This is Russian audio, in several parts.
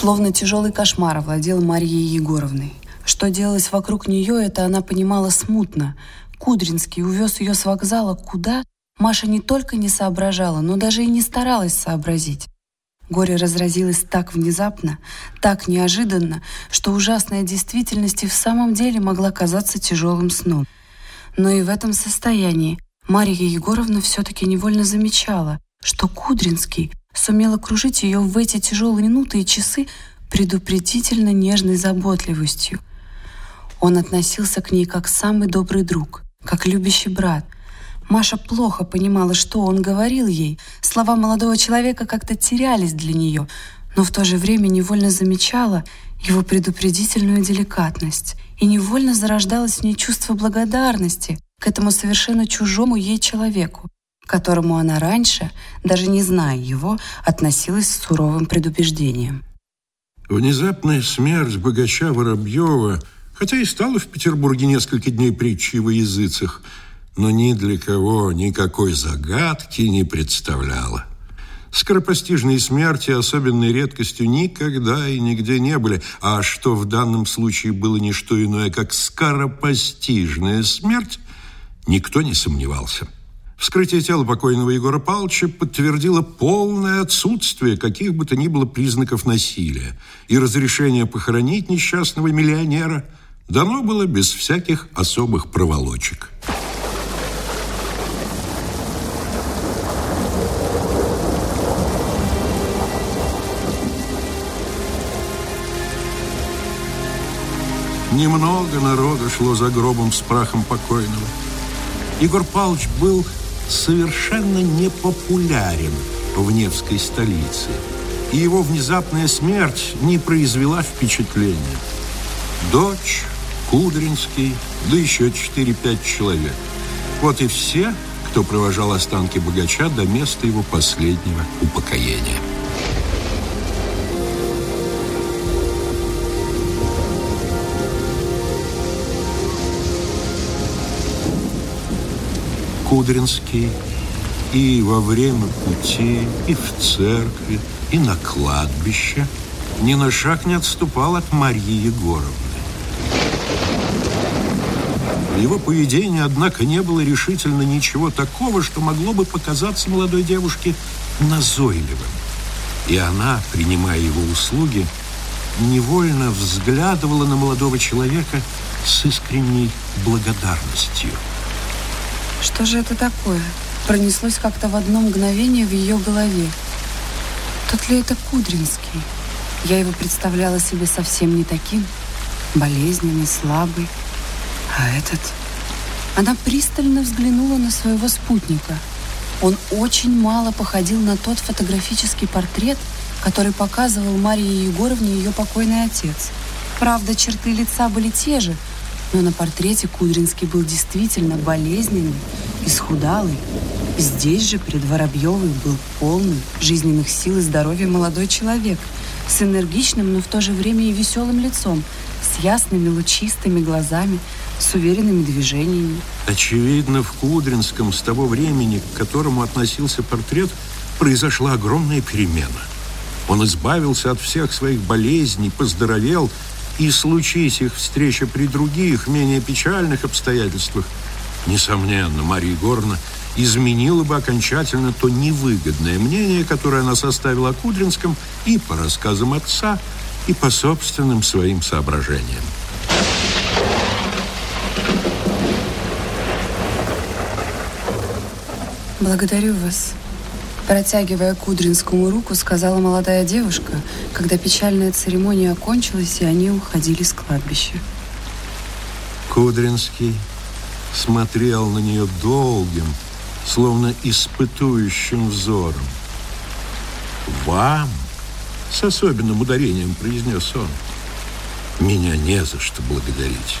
Словно тяжелый кошмар овладел Марьей Егоровной. Что делалось вокруг нее, это она понимала смутно. Кудринский увез ее с вокзала куда? Маша не только не соображала, но даже и не старалась сообразить. Горе разразилось так внезапно, так неожиданно, что ужасная действительность и в самом деле могла казаться тяжелым сном. Но и в этом состоянии Марья Егоровна все-таки невольно замечала, что Кудринский сумел окружить ее в эти тяжелые минуты и часы предупредительно нежной заботливостью. Он относился к ней как самый добрый друг, как любящий брат. Маша плохо понимала, что он говорил ей. Слова молодого человека как-то терялись для нее, но в то же время невольно замечала его предупредительную деликатность и невольно зарождалось в ней чувство благодарности к этому совершенно чужому ей человеку, к которому она раньше, даже не зная его, относилась с суровым предубеждением. Внезапная смерть богача Воробьева, хотя и стала в Петербурге несколько дней притчей во языцах, но ни для кого никакой загадки не представляла. Скоропостижные смерти особенной редкостью никогда и нигде не были, а что в данном случае было не что иное, как скоропостижная смерть, никто не сомневался. Вскрытие тела покойного Егора Павловича подтвердило полное отсутствие каких бы то ни было признаков насилия, и разрешение похоронить несчастного миллионера дано было без всяких особых проволочек. Немного народа шло за гробом с прахом покойного. Егор Павлович был совершенно непопулярен в Невской столице, и его внезапная смерть не произвела впечатления. Дочь, Кудринский, да еще 4-5 человек. Вот и все, кто провожал останки богача до места его последнего упокоения. Кудринский и во время пути, и в церкви, и на кладбище ни на шаг не отступал от Марьи Егоровны. В его поведении, однако, не было решительно ничего такого, что могло бы показаться молодой девушке назойливым. И она, принимая его услуги, невольно взглядывала на молодого человека с искренней благодарностью. Что же это такое? Пронеслось как-то в одно мгновение в ее голове. Тот ли это Кудринский? Я его представляла себе совсем не таким. Болезненный, слабый. А этот... Она пристально взглянула на своего спутника. Он очень мало походил на тот фотографический портрет, который показывал Марии Егоровне ее покойный отец. Правда, черты лица были те же, но на портрете Кудринский был действительно болезненный, исхудалый. Здесь же перед Воробьевой был полный жизненных сил и здоровья молодой человек с энергичным, но в то же время и веселым лицом, с ясными лучистыми глазами, с уверенными движениями. Очевидно, в Кудринском с того времени, к которому относился портрет, произошла огромная перемена. Он избавился от всех своих болезней, поздоровел – и случись их встреча при других, менее печальных обстоятельствах, несомненно, Мария Егоровна изменила бы окончательно то невыгодное мнение, которое она составила о Кудринском и по рассказам отца, и по собственным своим соображениям. Благодарю вас. Протягивая Кудринскому руку, сказала молодая девушка, когда печальная церемония окончилась, и они уходили с кладбища. Кудринский смотрел на нее долгим, словно испытующим взором. «Вам?» — с особенным ударением произнес он. «Меня не за что благодарить.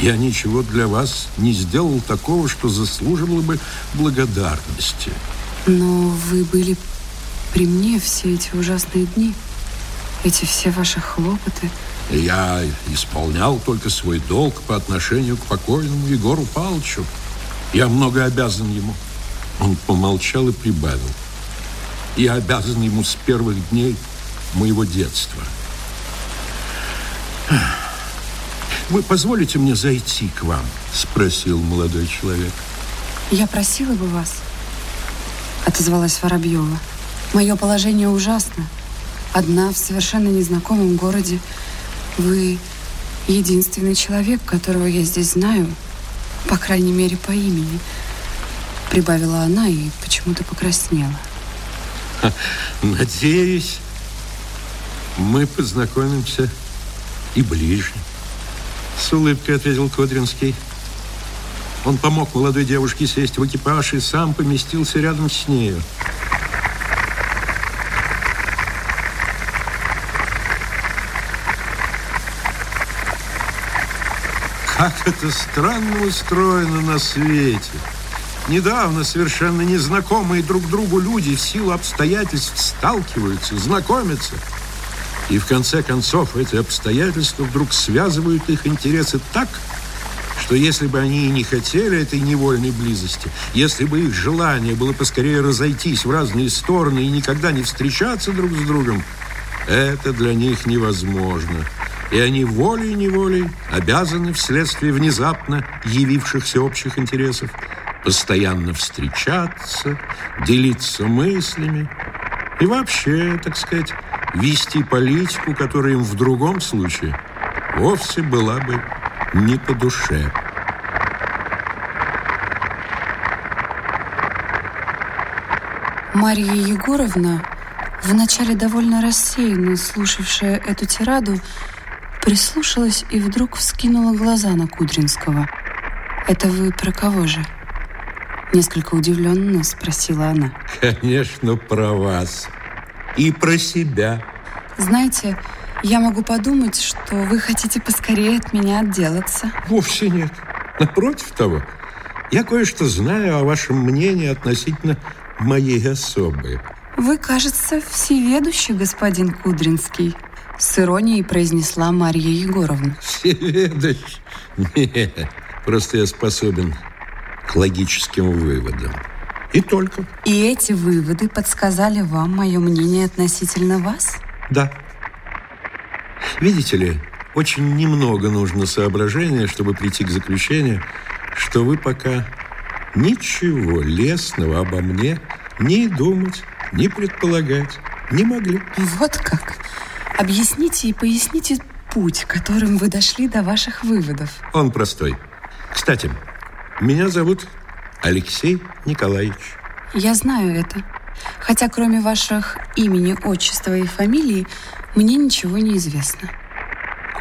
Я ничего для вас не сделал такого, что заслуживало бы благодарности». Но вы были при мне все эти ужасные дни, эти все ваши хлопоты. Я исполнял только свой долг по отношению к покойному Егору Павловичу. Я много обязан ему. Он помолчал и прибавил. Я обязан ему с первых дней моего детства. Вы позволите мне зайти к вам? Спросил молодой человек. Я просила бы вас, отозвалась Воробьева. Мое положение ужасно. Одна в совершенно незнакомом городе. Вы единственный человек, которого я здесь знаю, по крайней мере, по имени. Прибавила она и почему-то покраснела. Надеюсь, мы познакомимся и ближе. С улыбкой ответил Кодринский. Он помог молодой девушке сесть в экипаж и сам поместился рядом с нею. Как это странно устроено на свете. Недавно совершенно незнакомые друг другу люди в силу обстоятельств сталкиваются, знакомятся. И в конце концов эти обстоятельства вдруг связывают их интересы так, что если бы они и не хотели этой невольной близости, если бы их желание было поскорее разойтись в разные стороны и никогда не встречаться друг с другом, это для них невозможно. И они волей-неволей обязаны вследствие внезапно явившихся общих интересов постоянно встречаться, делиться мыслями и вообще, так сказать, вести политику, которая им в другом случае вовсе была бы не по душе. Марья Егоровна, вначале довольно рассеянно слушавшая эту тираду, прислушалась и вдруг вскинула глаза на Кудринского. «Это вы про кого же?» Несколько удивленно спросила она. Конечно, про вас. И про себя. Знаете, я могу подумать, что вы хотите поскорее от меня отделаться. Вовсе нет. Напротив того, я кое-что знаю о вашем мнении относительно моей особы. Вы, кажется, всеведущий, господин Кудринский. С иронией произнесла Марья Егоровна. Всеведущий? Нет, просто я способен к логическим выводам. И только. И эти выводы подсказали вам мое мнение относительно вас? Да. Видите ли, очень немного нужно соображения, чтобы прийти к заключению, что вы пока ничего лестного обо мне ни думать, ни предполагать не могли. Вот как? Объясните и поясните путь, которым вы дошли до ваших выводов. Он простой. Кстати, меня зовут Алексей Николаевич. Я знаю это. Хотя кроме ваших имени, отчества и фамилии, мне ничего не известно.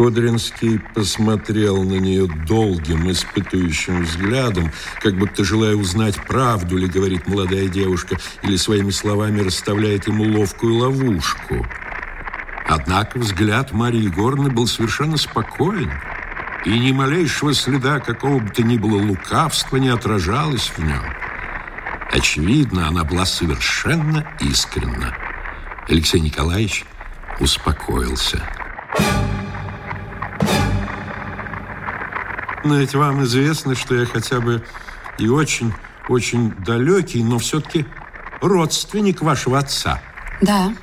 Кодринский посмотрел на нее долгим, испытующим взглядом, как будто желая узнать, правду ли говорит молодая девушка, или своими словами расставляет ему ловкую ловушку. Однако взгляд Марии Егоровны был совершенно спокоен и ни малейшего следа какого бы то ни было лукавства не отражалось в нем. Очевидно, она была совершенно искренна. Алексей Николаевич успокоился. Но ведь вам известно, что я хотя бы и очень-очень далекий, но все-таки родственник вашего отца. Да,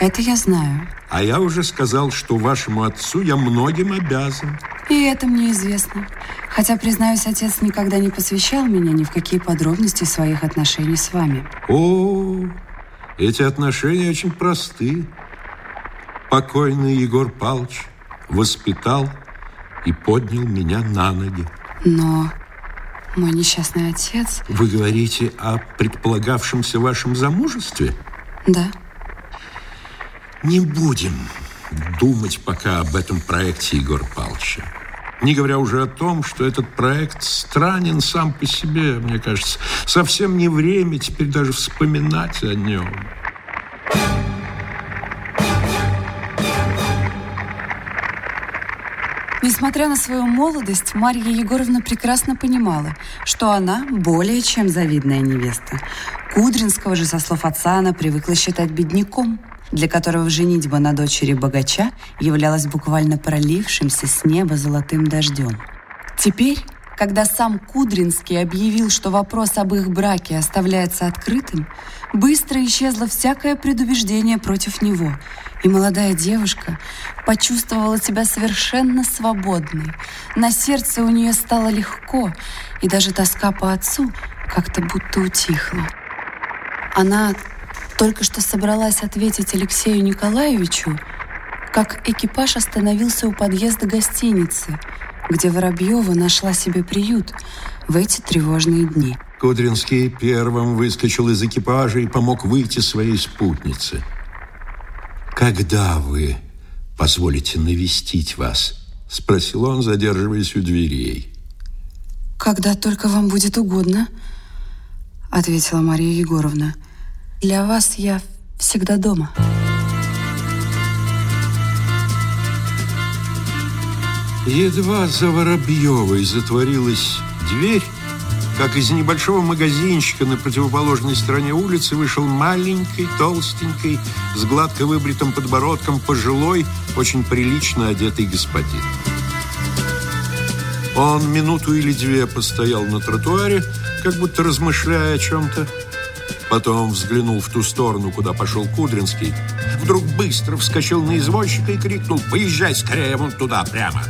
это я знаю. А я уже сказал, что вашему отцу я многим обязан. И это мне известно. Хотя, признаюсь, отец никогда не посвящал меня ни в какие подробности своих отношений с вами. О, эти отношения очень просты. Покойный Егор Павлович воспитал и поднял меня на ноги. Но мой несчастный отец... Вы говорите о предполагавшемся вашем замужестве? Да. Не будем думать пока об этом проекте Егора Павловича. Не говоря уже о том, что этот проект странен сам по себе, мне кажется. Совсем не время теперь даже вспоминать о нем. Несмотря на свою молодость, Марья Егоровна прекрасно понимала, что она более чем завидная невеста. Кудринского же, со слов отца, она привыкла считать бедняком – для которого женитьба на дочери богача являлась буквально пролившимся с неба золотым дождем. Теперь, Когда сам Кудринский объявил, что вопрос об их браке оставляется открытым, быстро исчезло всякое предубеждение против него, и молодая девушка почувствовала себя совершенно свободной. На сердце у нее стало легко, и даже тоска по отцу как-то будто утихла. Она только что собралась ответить Алексею Николаевичу, как экипаж остановился у подъезда гостиницы – где Воробьева нашла себе приют в эти тревожные дни. Кудринский первым выскочил из экипажа и помог выйти своей спутнице. «Когда вы позволите навестить вас?» – спросил он, задерживаясь у дверей. «Когда только вам будет угодно», – ответила Мария Егоровна. «Для вас я всегда дома». Едва за Воробьевой затворилась дверь, как из небольшого магазинчика на противоположной стороне улицы вышел маленький, толстенький, с гладко выбритым подбородком пожилой, очень прилично одетый господин. Он минуту или две постоял на тротуаре, как будто размышляя о чем-то. Потом взглянул в ту сторону, куда пошел Кудринский. Вдруг быстро вскочил на извозчика и крикнул «Поезжай скорее вон туда, прямо!»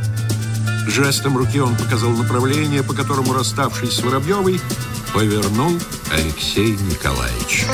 Жестом руки он показал направление, по которому, расставшись с Воробьевой, повернул Алексей Николаевич.